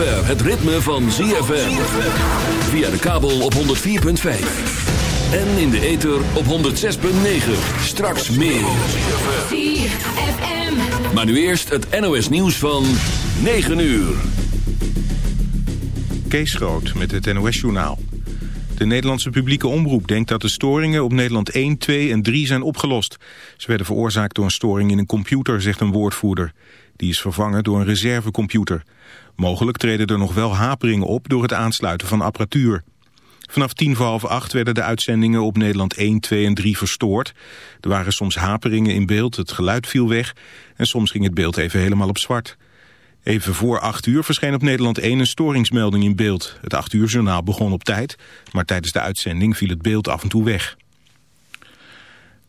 zover het ritme van ZFM. Via de kabel op 104.5. En in de ether op 106.9. Straks meer. ZFM. Maar nu eerst het NOS nieuws van 9 uur. Kees Groot met het NOS-journaal. De Nederlandse publieke omroep denkt dat de storingen op Nederland 1, 2 en 3 zijn opgelost. Ze werden veroorzaakt door een storing in een computer, zegt een woordvoerder. Die is vervangen door een reservecomputer. Mogelijk treden er nog wel haperingen op door het aansluiten van apparatuur. Vanaf tien voor half acht werden de uitzendingen op Nederland 1, 2 en 3 verstoord. Er waren soms haperingen in beeld, het geluid viel weg... en soms ging het beeld even helemaal op zwart. Even voor 8 uur verscheen op Nederland 1 een storingsmelding in beeld. Het 8 uur journaal begon op tijd, maar tijdens de uitzending viel het beeld af en toe weg.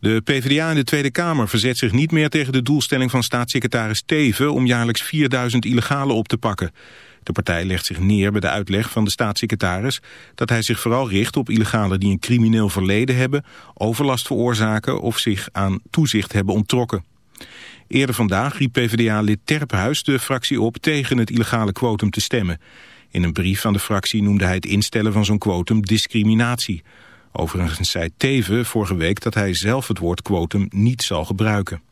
De PvdA in de Tweede Kamer verzet zich niet meer tegen de doelstelling van staatssecretaris Teven om jaarlijks 4000 illegalen op te pakken. De partij legt zich neer bij de uitleg van de staatssecretaris dat hij zich vooral richt op illegalen die een crimineel verleden hebben, overlast veroorzaken of zich aan toezicht hebben onttrokken. Eerder vandaag riep PvdA-lid Terphuis de fractie op tegen het illegale quotum te stemmen. In een brief van de fractie noemde hij het instellen van zo'n quotum discriminatie. Overigens zei Teven vorige week dat hij zelf het woord quotum niet zal gebruiken.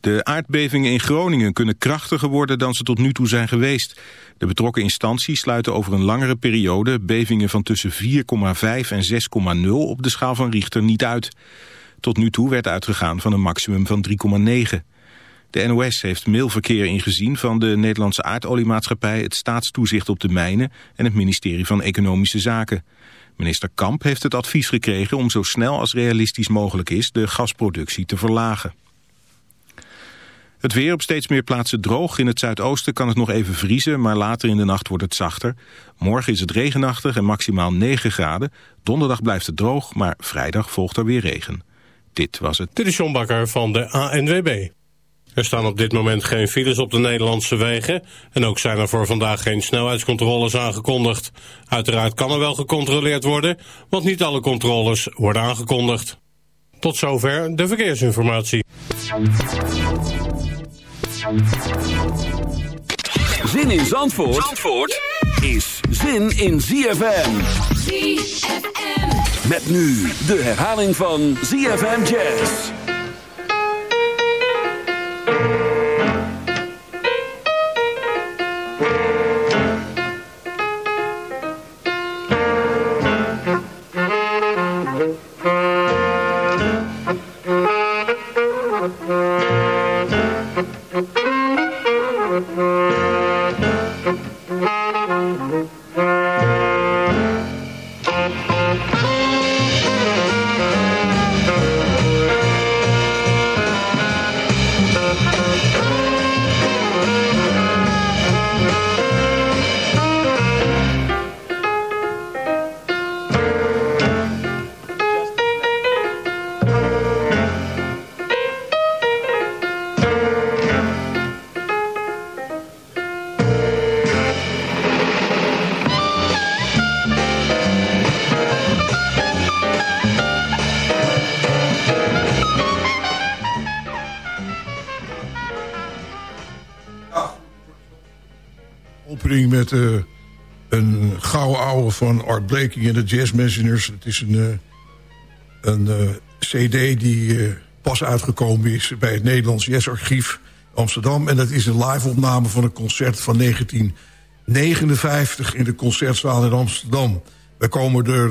De aardbevingen in Groningen kunnen krachtiger worden dan ze tot nu toe zijn geweest. De betrokken instanties sluiten over een langere periode bevingen van tussen 4,5 en 6,0 op de schaal van Richter niet uit. Tot nu toe werd uitgegaan van een maximum van 3,9. De NOS heeft mailverkeer ingezien van de Nederlandse aardoliemaatschappij... het staatstoezicht op de mijnen en het ministerie van Economische Zaken. Minister Kamp heeft het advies gekregen om zo snel als realistisch mogelijk is... de gasproductie te verlagen. Het weer op steeds meer plaatsen droog. In het zuidoosten kan het nog even vriezen, maar later in de nacht wordt het zachter. Morgen is het regenachtig en maximaal 9 graden. Donderdag blijft het droog, maar vrijdag volgt er weer regen. Dit was het. Dit is Bakker van de ANWB. Er staan op dit moment geen files op de Nederlandse wegen... en ook zijn er voor vandaag geen snelheidscontroles aangekondigd. Uiteraard kan er wel gecontroleerd worden... want niet alle controles worden aangekondigd. Tot zover de verkeersinformatie. Zin in Zandvoort, Zandvoort is zin in ZFM. ZFM. Met nu de herhaling van ZFM Jazz. Met uh, een gouden ouwe van Art Blakey en de Jazz Messengers. Het is een, uh, een uh, cd die pas uitgekomen is bij het Nederlands Jazzarchief Amsterdam. En dat is een live-opname van een concert van 1959 in de Concertzaal in Amsterdam. We komen er...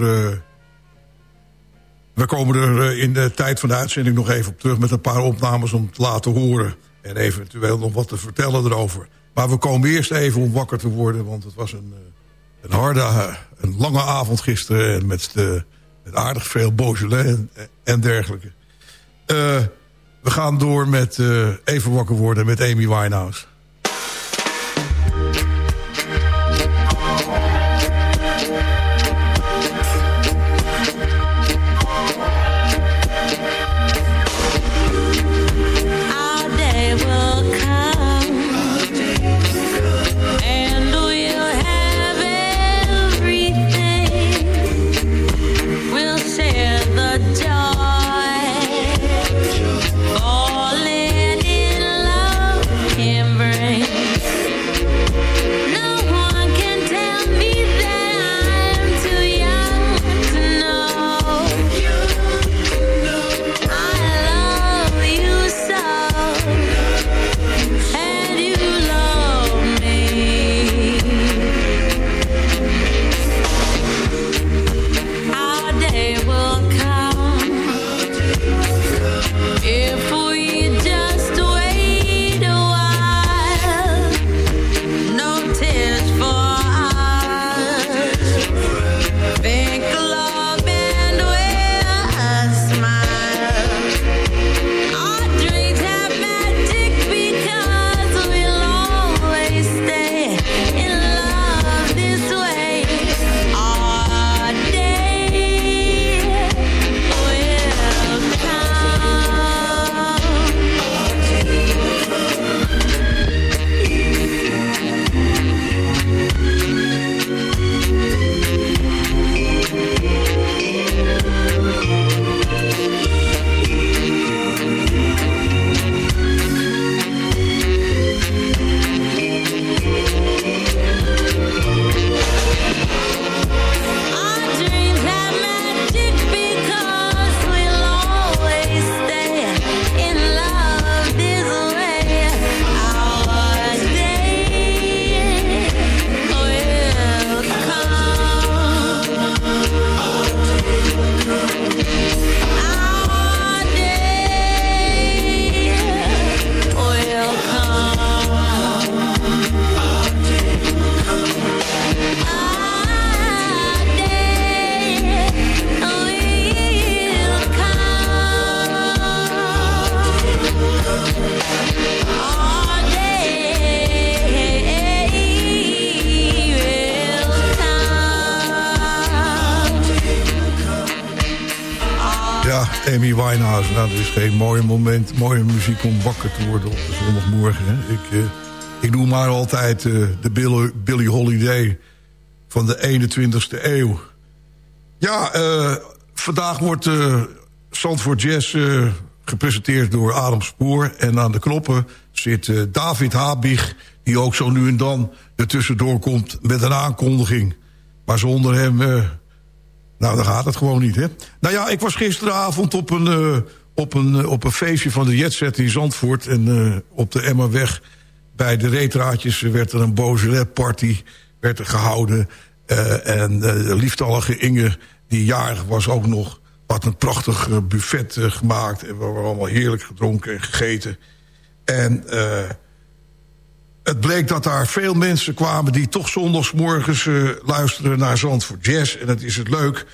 we komen er in de tijd van de uitzending nog even op terug... met een paar opnames om te laten horen. En eventueel nog wat te vertellen erover. Maar we komen eerst even om wakker te worden... want het was een, eh, een harde, eh, een lange avond gisteren... met, de, met aardig veel Beaujolais en, en dergelijke. We gaan door met even wakker worden met Amy Winehouse. Geen mooi moment, mooie muziek om wakker te worden op de zondagmorgen. Hè. Ik, uh, ik doe maar altijd uh, de Billy, Holiday van de 21ste eeuw. Ja, uh, vandaag wordt Zandvoort Jazz gepresenteerd door Adam Spoor. En aan de knoppen zit David Habig... die ook zo nu en dan ertussendoor komt met een aankondiging. Maar zonder hem nou, dan gaat het gewoon niet, hè? Nou ja, ik was gisteravond op een, op een, uh, op een feestje van de Jetset in Zandvoort... en uh, op de Emmerweg bij de reetraadjes werd er een Beaujolais party werd er gehouden. en de lieftallige Inge, die jarig was ook nog... had een prachtig buffet gemaakt. En we hebben allemaal heerlijk gedronken en gegeten. En het bleek dat daar veel mensen kwamen... die toch zondagsmorgens luisteren naar Zandvoort Jazz. En dat is het leuk.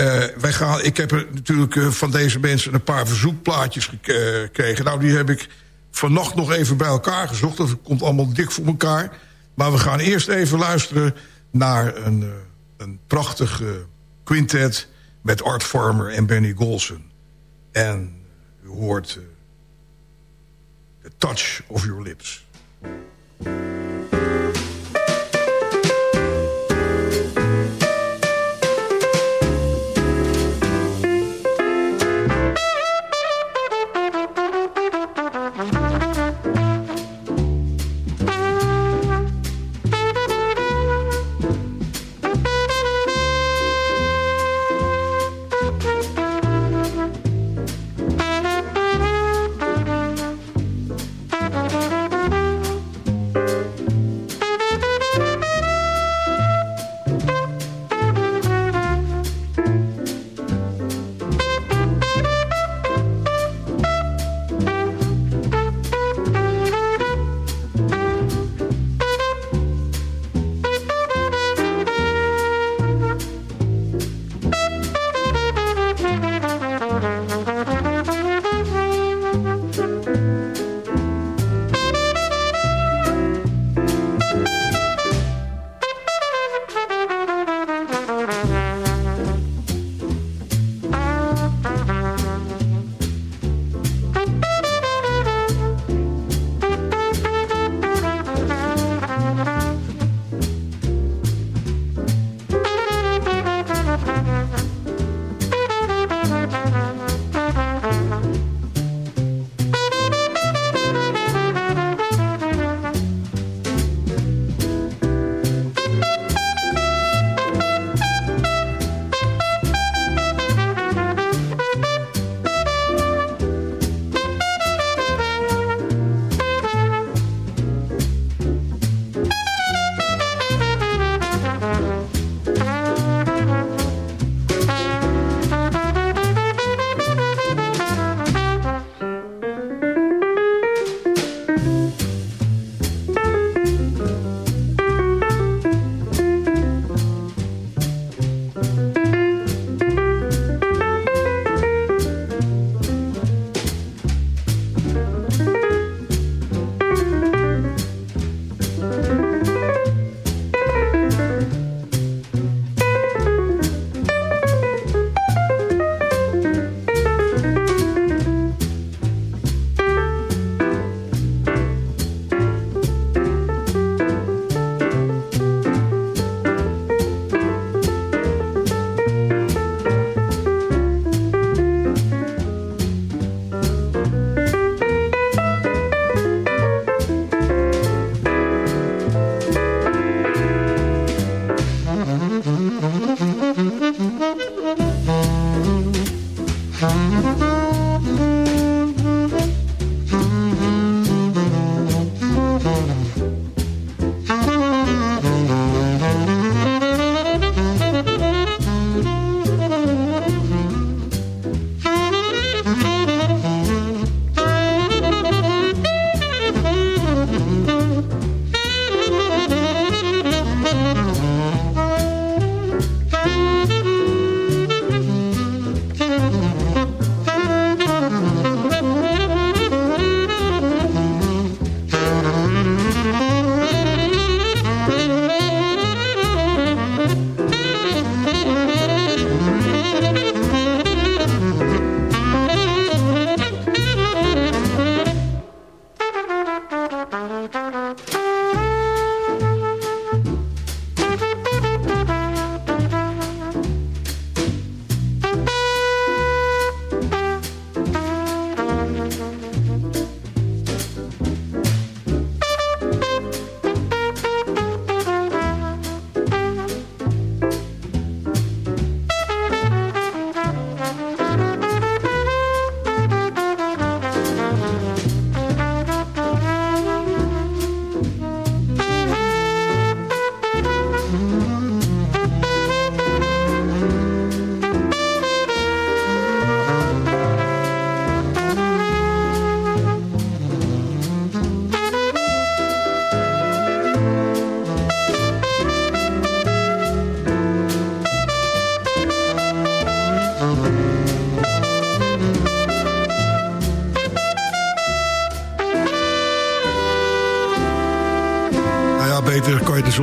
Uh, wij gaan, ik heb er natuurlijk uh, van deze mensen een paar verzoekplaatjes gekregen. Nou, die heb ik vannacht nog even bij elkaar gezocht. Dat komt allemaal dik voor elkaar. Maar we gaan eerst even luisteren naar een, een prachtig quintet... met Art Farmer en Benny Golson. En u hoort... The Touch of Your Lips.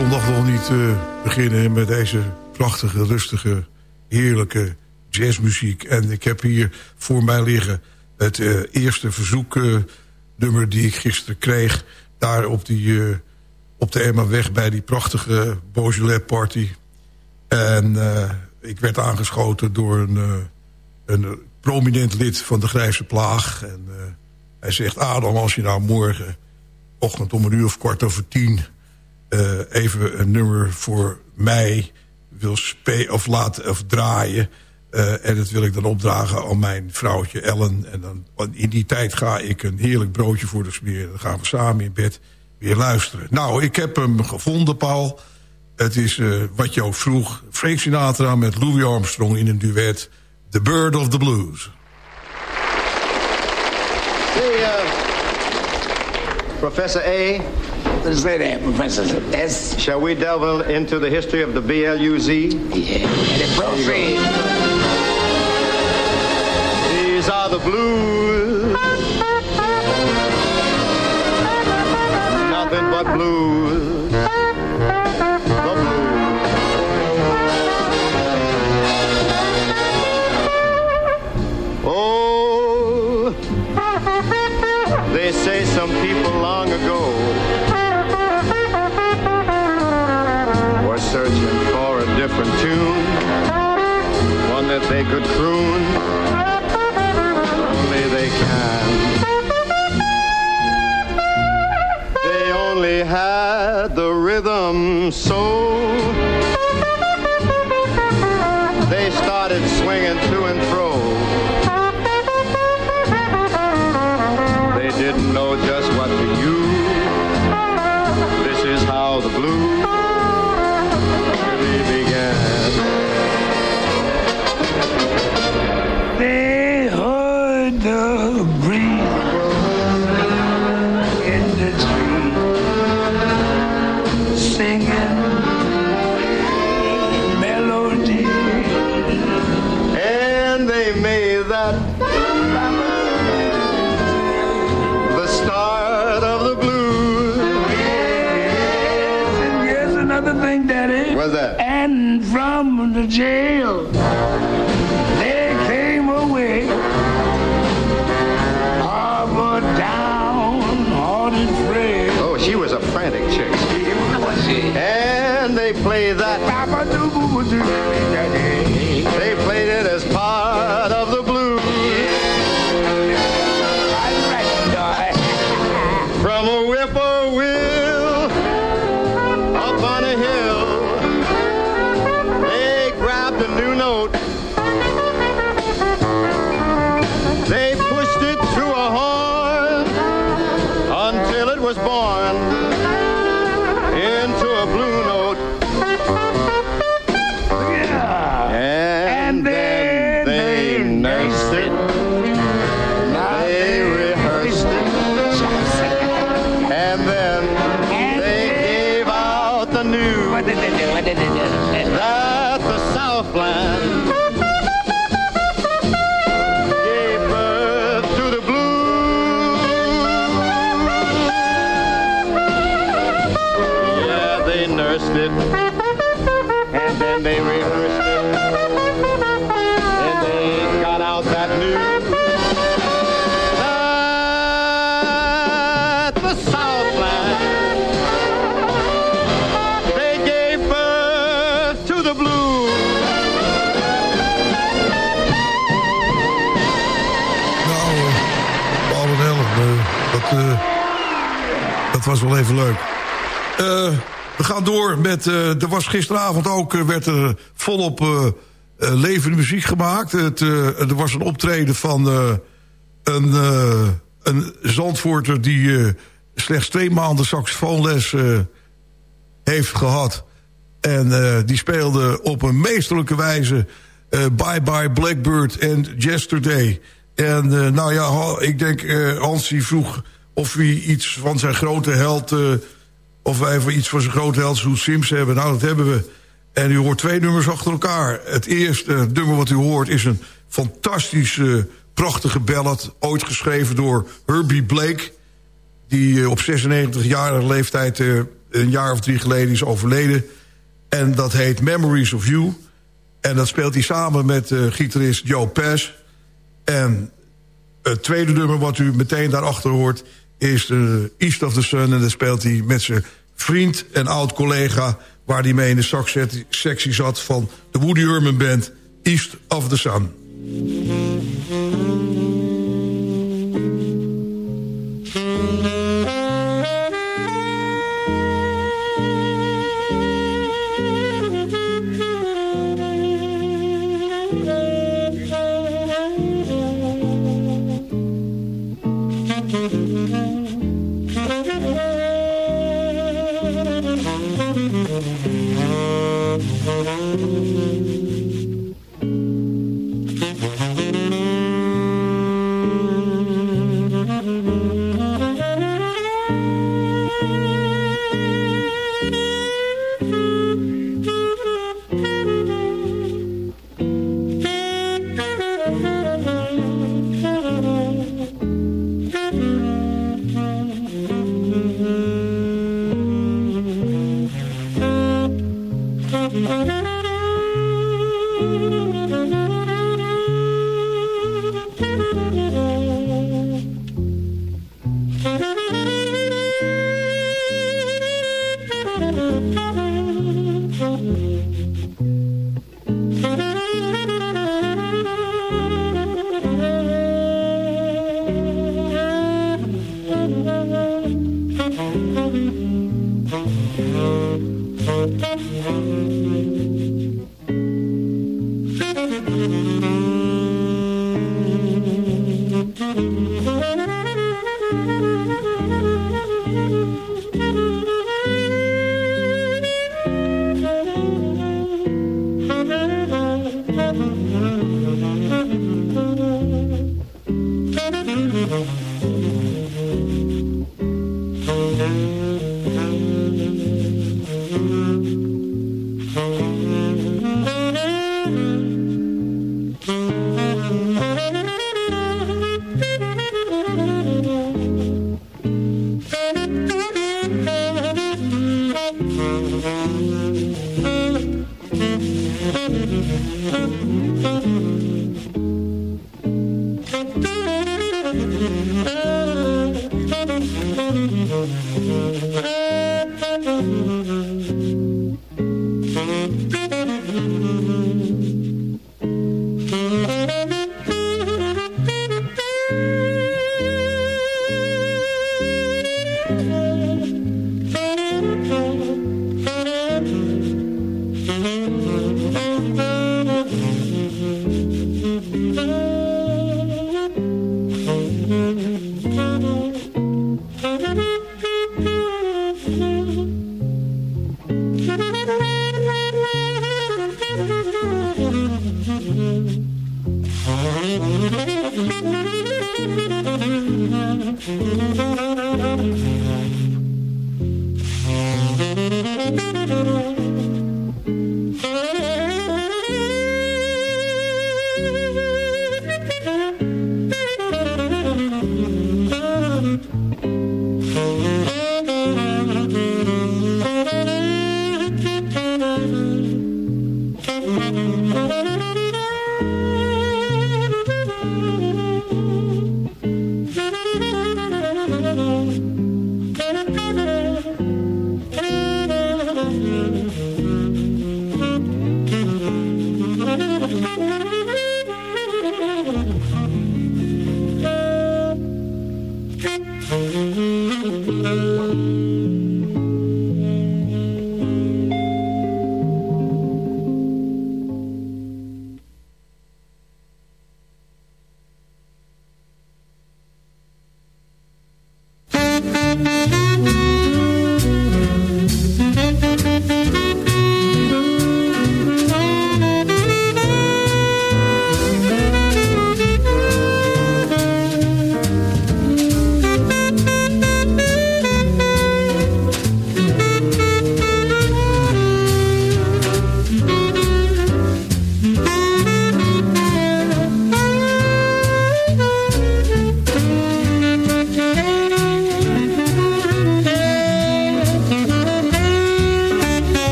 Zondag nog niet uh, beginnen... met deze prachtige, rustige, heerlijke jazzmuziek. En ik heb hier voor mij liggen het uh, eerste verzoeknummer die ik gisteren kreeg... daar op, die, op de Emmaweg bij die prachtige Beaujolais party. En ik werd aangeschoten door een, een prominent lid van de Grijze Plaag. En hij zegt, Adam, als je nou morgen ochtend om een uur of kwart over tien... Uh, even een nummer voor mij wil spelen of laten of draaien. Uh, en dat wil ik dan opdragen aan mijn vrouwtje Ellen. En dan, in die tijd ga ik een heerlijk broodje voor de smeren. Dan gaan we samen in bed weer luisteren. Nou, ik heb hem gevonden, Paul. Het is uh, wat ook vroeg. Frank Sinatra met Louis Armstrong in een duet. The Bird of the Blues. Professor A. Say that, Professor S. Shall we delve into the history of the BLUZ? Yeah, and it proceed. These are the blues. Nothing but blues. could food. The even leuk. Eh, we gaan door met... eh, er was gisteravond ook, eh, werd er volop levende muziek gemaakt. Het, er was een optreden van een, een Zandvoorter... die slechts twee maanden saxofoonles heeft gehad. En die speelde op een meesterlijke wijze... Bye Bye Blackbird en Yesterday. En nou ja, ik denk, Hansie vroeg of hij iets van zijn grote held... eh, of wij even iets van zijn grote held Sue Sims hebben. Nou, dat hebben we. En u hoort twee nummers achter elkaar. Het eerste nummer wat u hoort is een fantastische, prachtige ballad... ooit geschreven door Herbie Blake die eh, op 96-jarige leeftijd eh, een jaar of drie geleden is overleden. En dat heet Memories of You. En dat speelt hij samen met uh, gitarist Joe Pass. En het tweede nummer wat u meteen daarachter hoort is de East of the Sun. En dan speelt hij met zijn vriend en oud-collega... waar hij mee in de saxsectie zat van de Woody Herman Band... East of the Sun.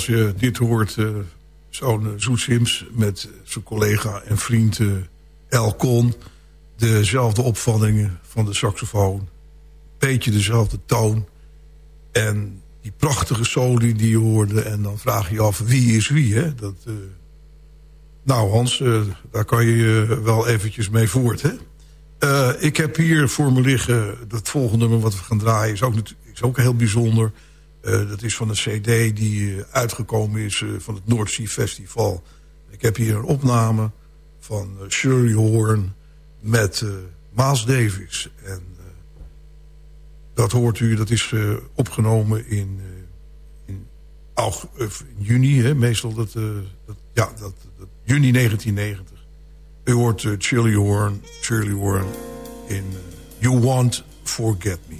Als je dit hoort, uh, zo'n Zoet Sims met zijn collega en vriend uh, Elkon... dezelfde opvattingen van de saxofoon, beetje dezelfde toon... en die prachtige soli die je hoorde... en dan vraag je af wie is wie, hè? Dat, nou Hans, daar kan je wel eventjes mee voort, hè? ik heb hier voor me liggen, dat volgende nummer wat we gaan draaien... is ook, is ook heel bijzonder... Uh, dat is van een cd die uh, uitgekomen is uh, van het North Festival. Ik heb hier een opname van Shirley Horn met Miles Davis. En dat hoort u, dat is opgenomen in, in, in, juni, hè, meestal dat, dat ja, dat, dat, juni 1990. U hoort Shirley Horn, Shirley Horn in You Won't Forget Me.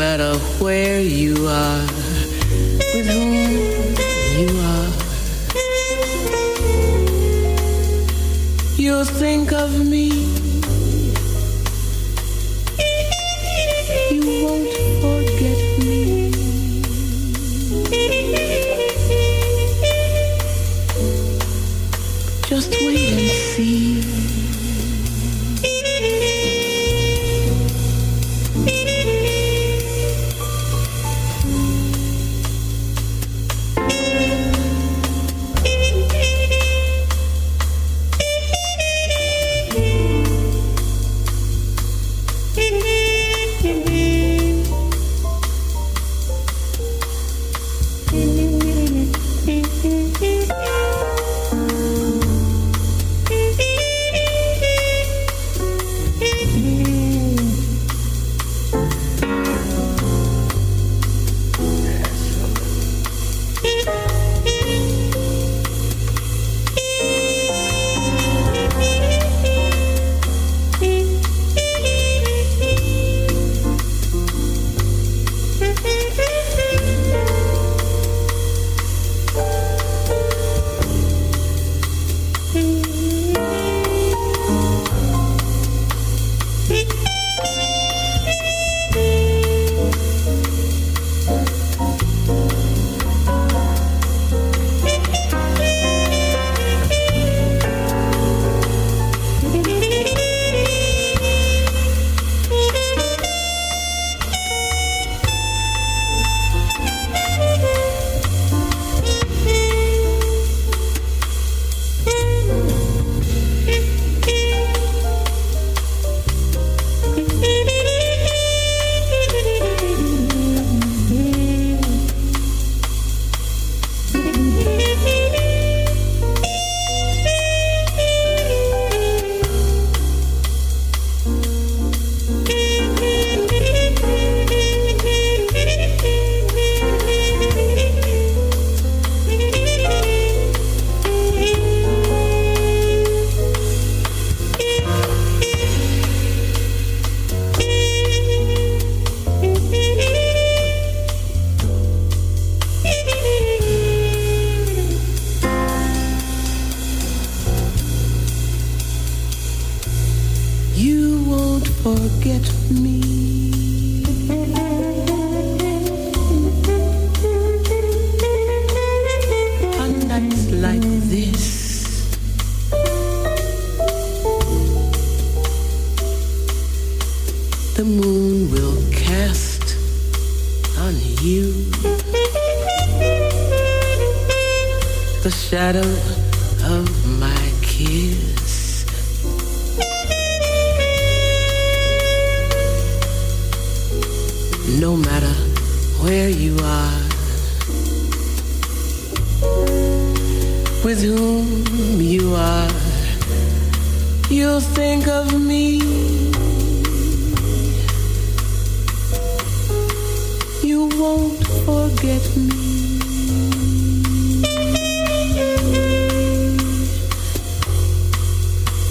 Matter where you are, with whom you are, you'll think of me.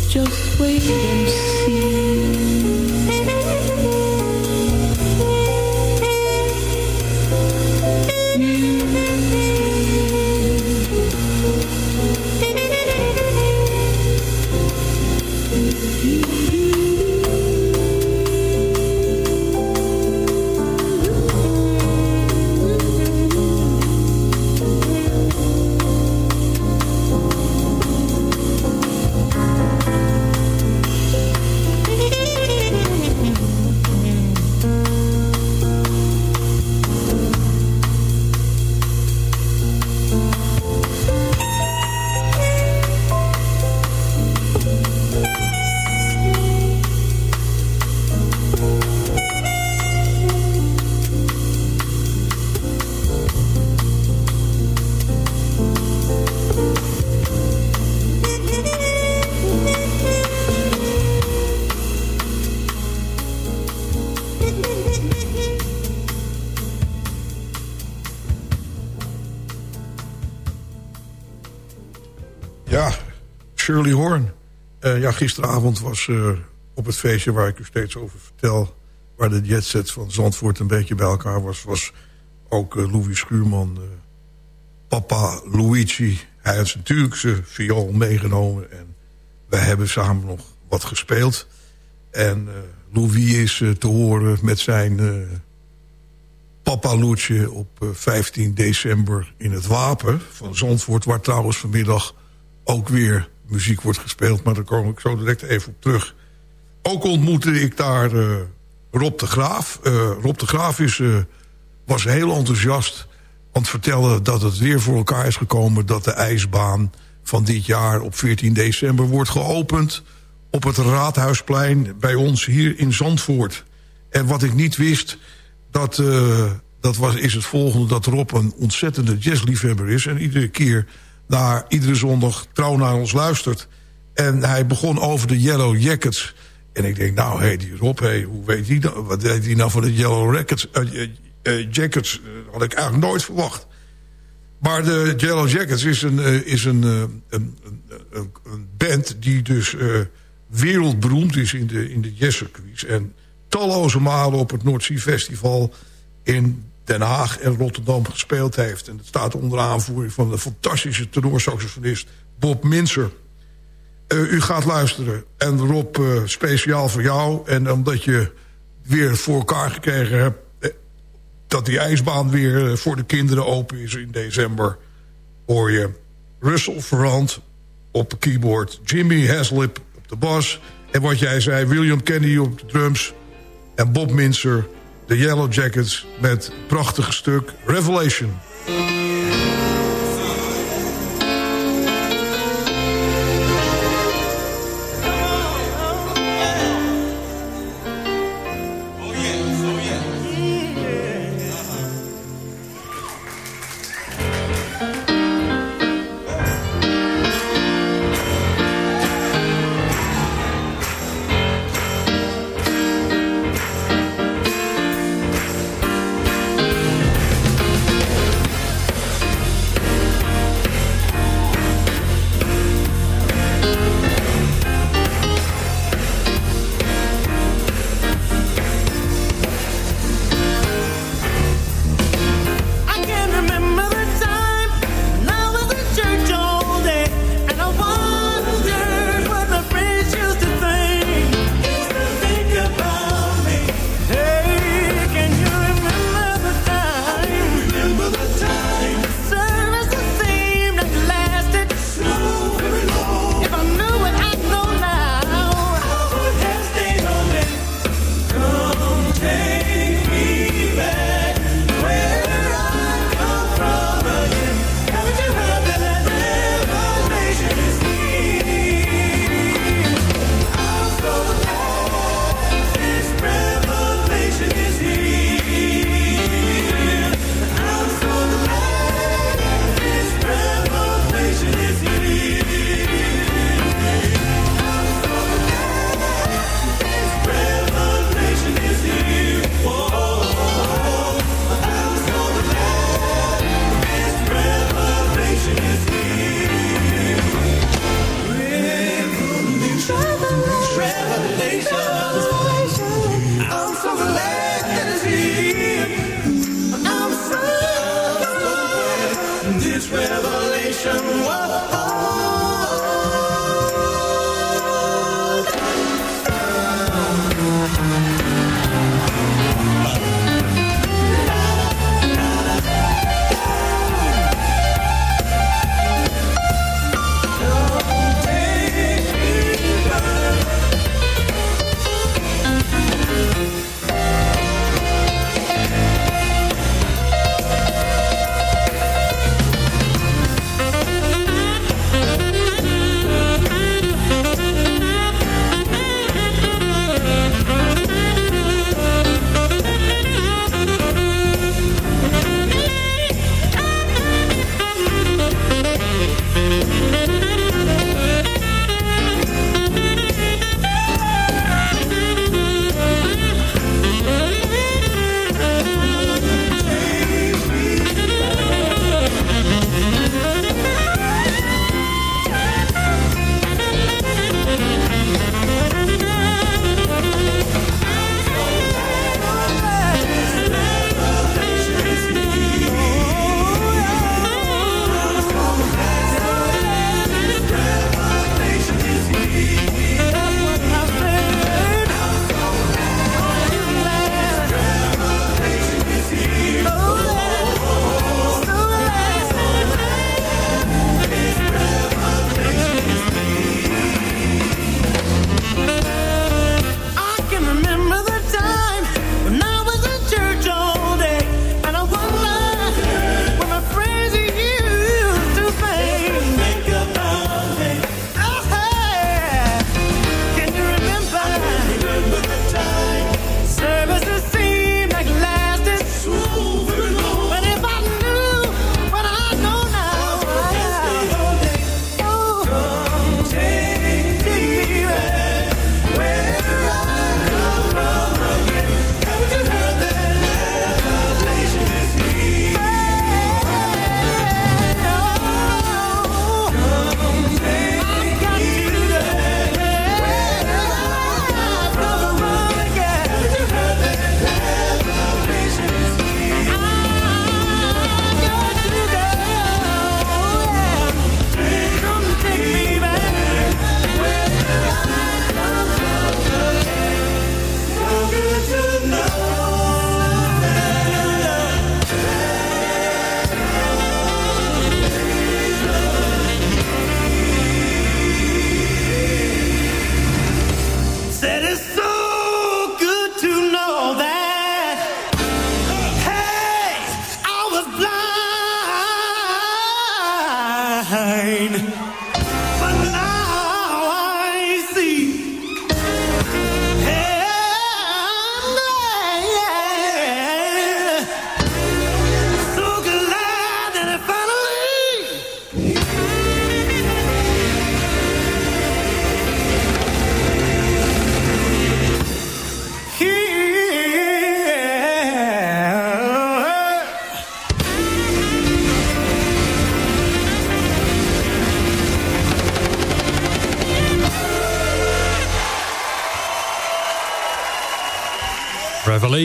Just wait and Ja, ja, gisteravond was eh, op het feestje waar ik u steeds over vertel... waar de jetset van Zandvoort een beetje bij elkaar was... was ook eh, Louis Schuurman, papa Luigi. Hij had natuurlijk zijn viool meegenomen... en wij hebben samen nog wat gespeeld. En Louis is te horen met zijn Papa Loetje op 15 december in het Wapen van Zandvoort... waar trouwens vanmiddag ook weer muziek wordt gespeeld. Maar daar kom ik zo direct even op terug. Ook ontmoette ik daar uh, Rob de Graaf. Uh, Rob de Graaf is, uh, was heel enthousiast. Want vertelde dat het weer voor elkaar is gekomen... dat de ijsbaan van dit jaar op 14 december wordt geopend... op het Raadhuisplein bij ons hier in Zandvoort. En wat ik niet wist, dat, dat was, is het volgende... dat Rob een ontzettende jazzliefhebber is. En iedere keer daar iedere zondag trouw naar ons luistert. En hij begon over de Yellow Jackets. En ik denk, nou, hé, die Rob, hey, hoe weet hij nou, wat weet hij nou van de Yellow Jackets? Uh, uh, Jackets had ik eigenlijk nooit verwacht. Maar de Yellow Jackets is een, is een, een, een, een, band die dus wereldberoemd is in de, in de jazzcircuits. En talloze malen op het Noordzee Festival in Den Haag en Rotterdam gespeeld heeft. En het staat onder aanvoering van de fantastische tenorsaxofonist Bob Minzer. Uh, u gaat luisteren. En Rob, uh, speciaal voor jou. En omdat je weer voor elkaar gekregen hebt... Eh, dat die ijsbaan weer voor de kinderen open is in december... hoor je Russell Verhand op de keyboard... Jimmy Haslip op de bas... en wat jij zei, William Kennedy op de drums... en Bob Minzer de Yellow Jackets met het prachtige stuk Revelation.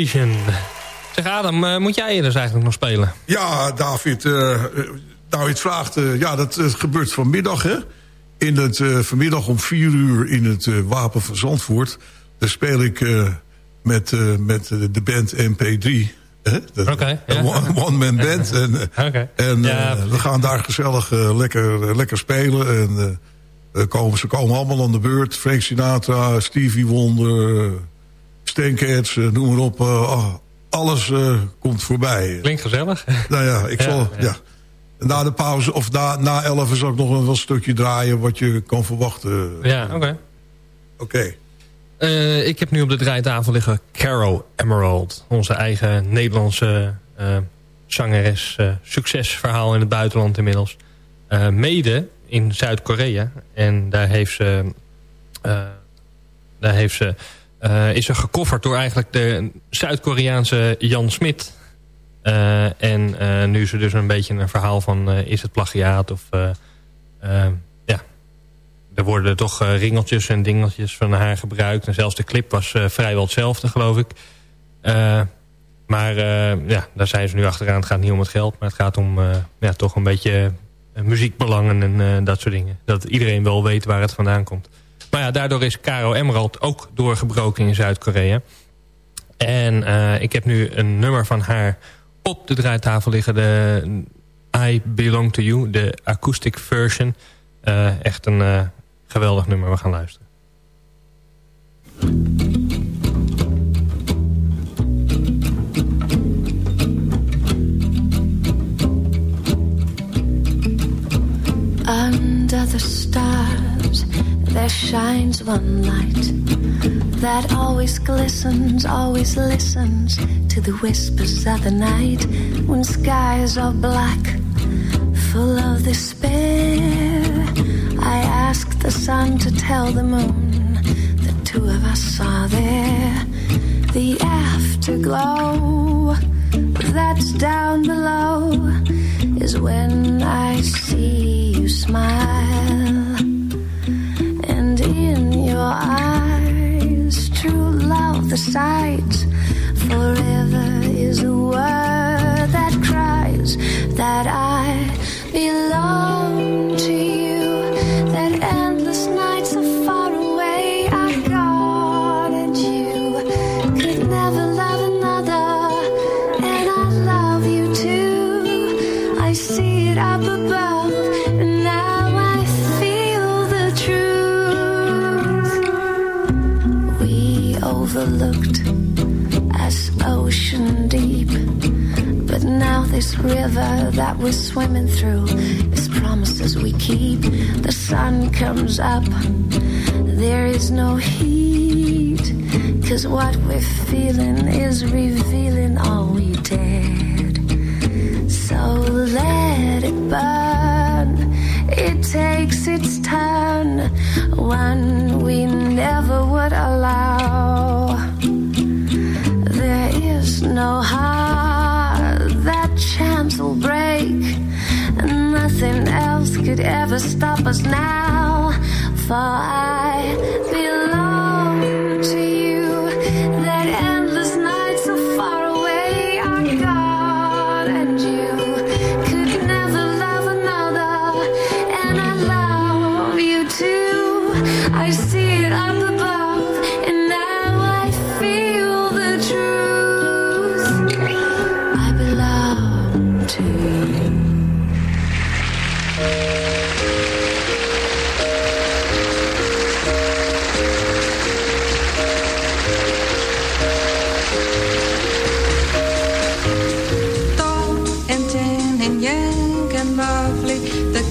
Revelation. Zeg Adam, uh, moet jij er dus eigenlijk nog spelen? Ja, David. Uh, nou, je het vraagt. Uh, ja, dat gebeurt vanmiddag, hè? In het, vanmiddag om vier uur in het Wapen van Zandvoort. Daar speel ik met, met de band MP3. Oké. Okay. One-man band. En, okay. en ja, we gaan daar gezellig lekker, lekker spelen. En komen, ze komen allemaal aan de beurt. Frank Sinatra, Stevie Wonder... Stankheads, noem maar op. Oh, alles uh, komt voorbij. Klinkt gezellig. Nou ja, ik zal... Ja, Na de pauze, of na, na 11 zal ik nog een, een stukje draaien... wat je kan verwachten. Ja, oké. Oké. Uh, ik heb nu op de draaitafel liggen Caro Emerald. Onze eigen Nederlandse uh, zangeres. succesverhaal in het buitenland inmiddels. mede in Zuid-Korea. En daar heeft ze... daar heeft ze uh, is er gecoverd door eigenlijk de Zuid-Koreaanse Jan Smit. Uh, en uh, nu is er dus een beetje een verhaal van is het plagiaat of ja, er worden toch ringeltjes en dingeltjes van haar gebruikt. En zelfs de clip was vrijwel hetzelfde geloof ik. maar ja, daar zijn ze nu achteraan. Het gaat niet om het geld, maar het gaat om ja, toch een beetje muziekbelangen en dat soort dingen. Dat iedereen wel weet waar het vandaan komt. Maar ja, daardoor is Caro Emerald ook doorgebroken in Zuid-Korea. En uh, ik heb nu een nummer van haar op de draaitafel liggen. De I Belong To You, de acoustic version. Uh, echt een uh, geweldig nummer. We gaan luisteren. Under the stars there shines one light that always glistens, always listens to the whispers of the night when skies are black, full of despair. I ask the sun to tell the moon the two of us are there the afterglow that's down below is when I see you smile the sight forever is a word that cries that I river that we're swimming through is promises we keep. The sun comes up, there is no heat. Cause what we're feeling is revealing all we did. So let it burn, it takes its turn. One we never would allow There is no ever stop us now. For i belong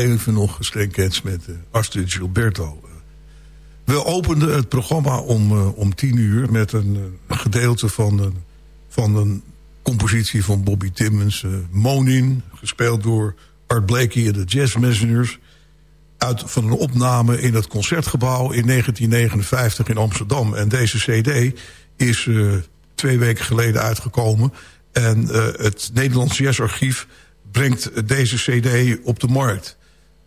Even nog geschenkt met Astrid Gilberto. We openden het programma om, eh, om tien uur met een eh, gedeelte van, een van een compositie van Bobby Timmons. Monin, gespeeld door Art Blakey en de Jazz Messengers. Uit, van een opname in het Concertgebouw in 1959 in Amsterdam. En deze cd is twee weken geleden uitgekomen. En het Nederlands Jazzarchief brengt deze cd op de markt.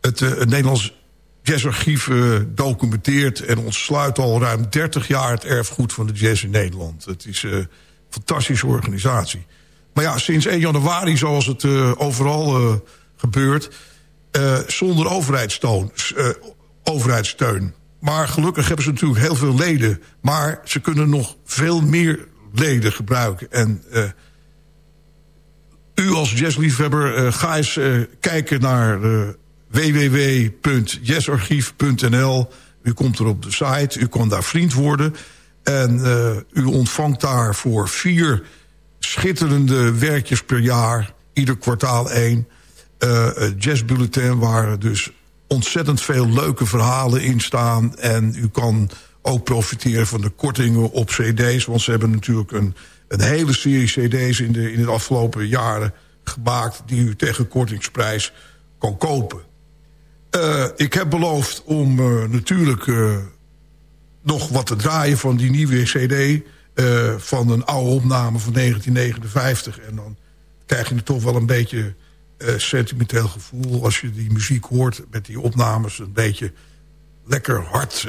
Het, eh, het Nederlands Jazzarchief eh, documenteert en ontsluit al ruim 30 jaar het erfgoed van de jazz in Nederland. Het is een fantastische organisatie. Maar ja, sinds 1 januari, zoals het eh, overal eh, gebeurt... eh, zonder overheidssteun, eh, overheidssteun. Maar gelukkig hebben ze natuurlijk heel veel leden. Maar ze kunnen nog veel meer leden gebruiken. En eh, u als jazzliefhebber, eh, ga eens eh, kijken naar eh, www.jazzarchief.nl. U komt er op de site, u kan daar vriend worden. En eh, u ontvangt daar voor vier schitterende werkjes per jaar... ieder kwartaal één, een jazzbulletin... waar dus ontzettend veel leuke verhalen in staan. En u kan ook profiteren van de kortingen op cd's... want ze hebben natuurlijk een, een hele serie cd's in de, in de afgelopen jaren gemaakt... die u tegen kortingsprijs kan kopen. Uh, ik heb beloofd om uh, natuurlijk uh, nog wat te draaien van die nieuwe cd... van een oude opname van 1959. En dan krijg je toch wel een beetje sentimenteel gevoel... als je die muziek hoort met die opnames. Een beetje lekker hard,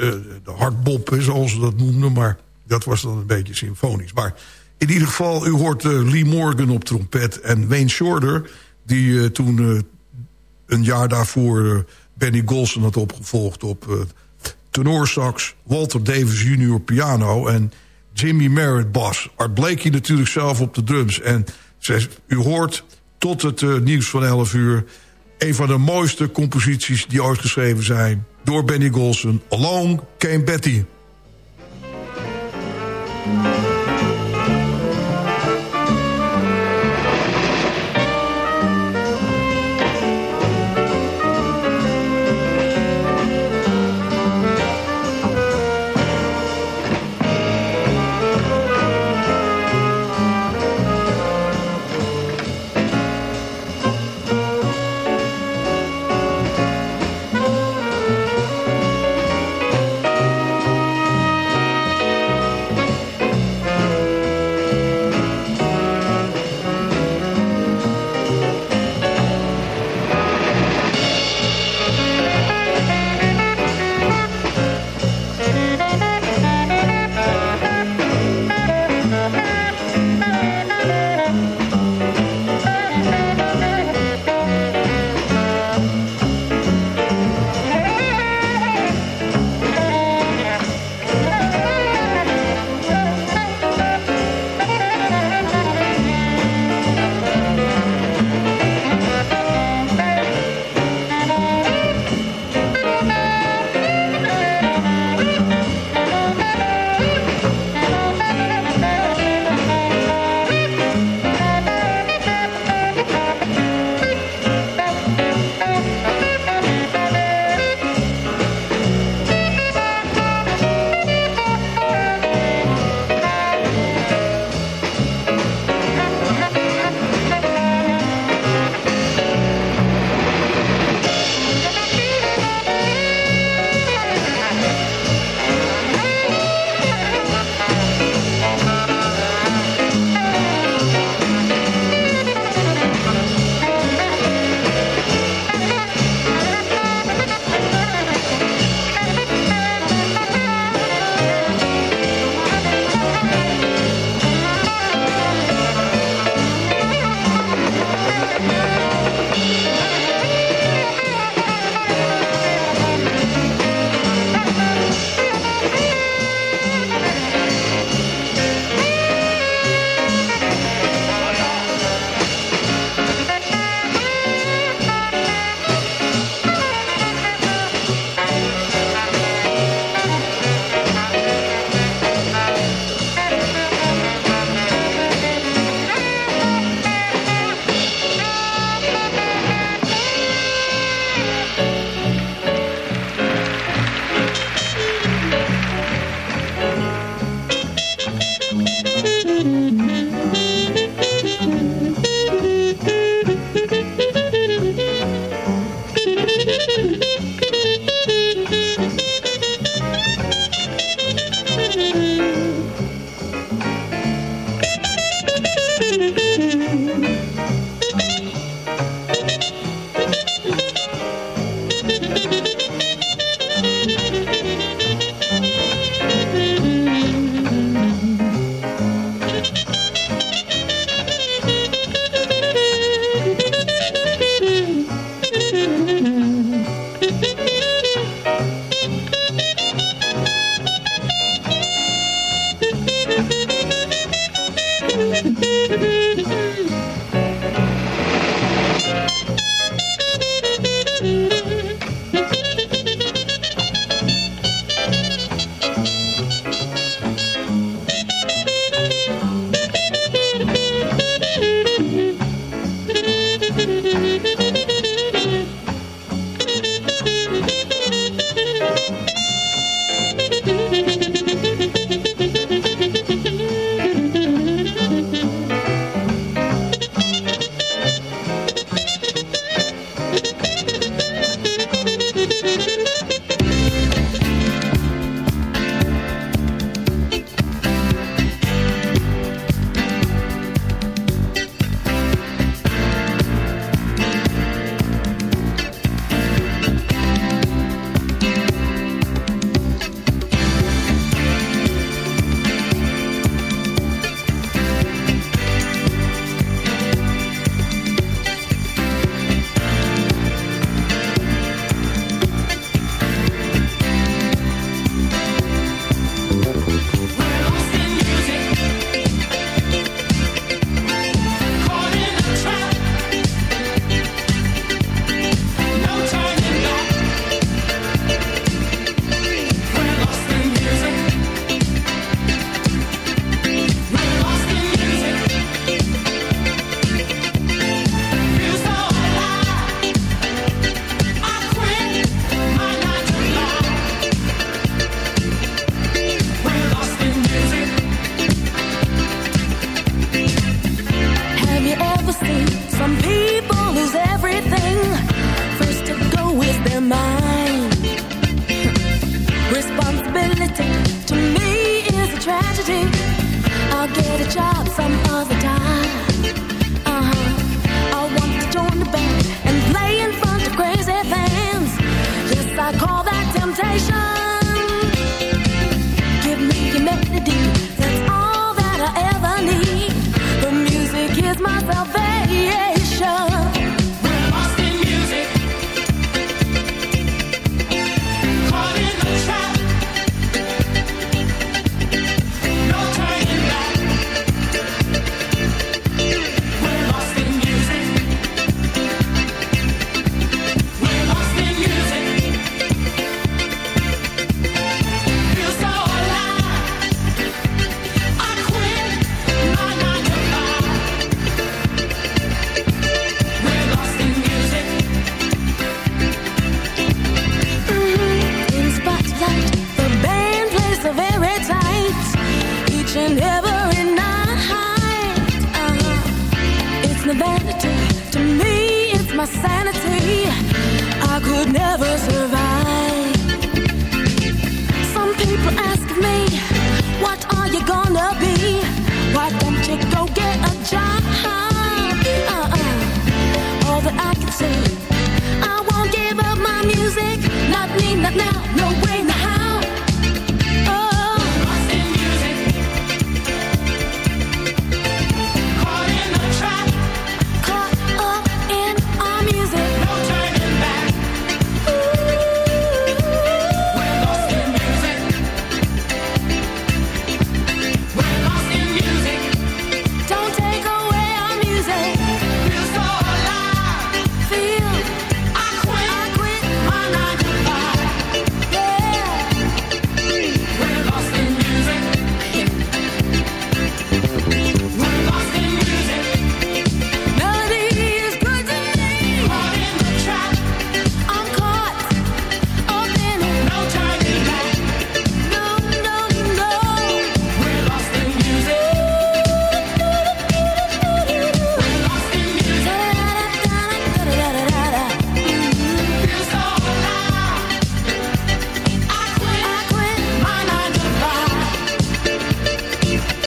de hardbop zoals ze dat noemden. Maar dat was dan een beetje symfonisch. Maar in ieder geval, u hoort Lee Morgan op trompet... en Wayne Shorter, die toen een jaar daarvoor... Benny Golson had opgevolgd op uh, tenorsax... Walter Davis Jr. piano en Jimmy Merritt bas. Art Blakey natuurlijk zelf op de drums. En u hoort tot het uh, nieuws van 11 uur... een van de mooiste composities die ooit geschreven zijn... door Benny Golson. Along Came Betty.